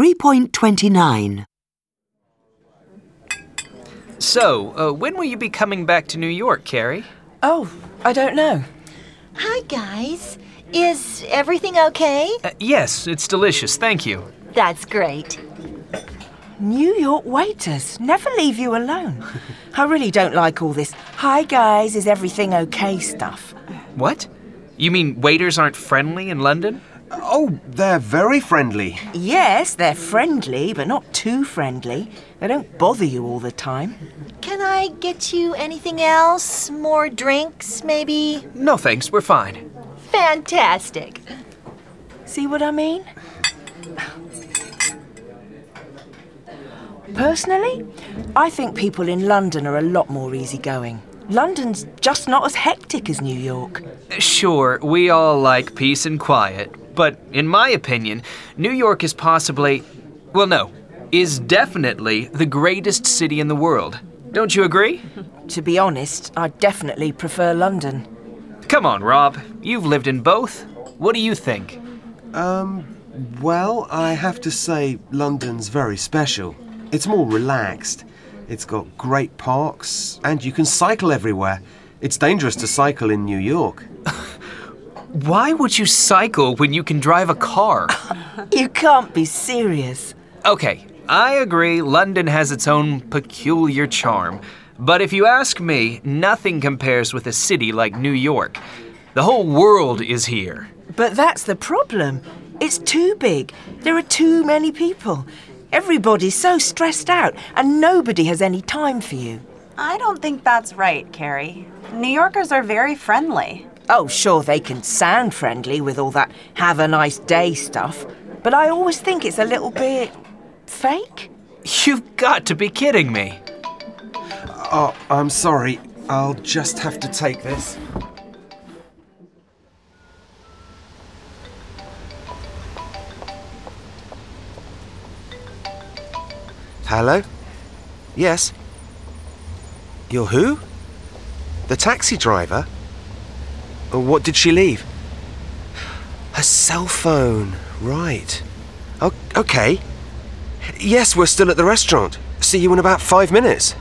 3.29. So, uh, when will you be coming back to New York, Carrie? Oh, I don't know. Hi, guys. Is everything okay? Uh, yes, it's delicious, thank you. That's great. New York waiters never leave you alone. I really don't like all this, hi guys, is everything okay stuff. What? You mean waiters aren't friendly in London? Oh, they're very friendly. Yes, they're friendly, but not too friendly. They don't bother you all the time. Can I get you anything else? More drinks, maybe? No thanks, we're fine. Fantastic. See what I mean? Personally, I think people in London are a lot more easygoing. London's just not as hectic as New York. Sure, we all like peace and quiet, but in my opinion, New York is possibly, well, no, is definitely the greatest city in the world. Don't you agree? To be honest, I definitely prefer London. Come on, Rob. You've lived in both. What do you think? Um, well, I have to say London's very special. It's more relaxed. It's got great parks, and you can cycle everywhere. It's dangerous to cycle in New York. Why would you cycle when you can drive a car? You can't be serious. okay, I agree, London has its own peculiar charm. But if you ask me, nothing compares with a city like New York. The whole world is here. But that's the problem. It's too big. There are too many people. Everybody's so stressed out, and nobody has any time for you. I don't think that's right, Carrie. New Yorkers are very friendly. Oh, sure, they can sound friendly with all that have a nice day stuff, but I always think it's a little bit fake. You've got to be kidding me. Oh, I'm sorry. I'll just have to take this. Hello? Yes? You're who? The taxi driver? What did she leave? Her cell phone. Right. O- okay. Yes, we're still at the restaurant. See you in about five minutes.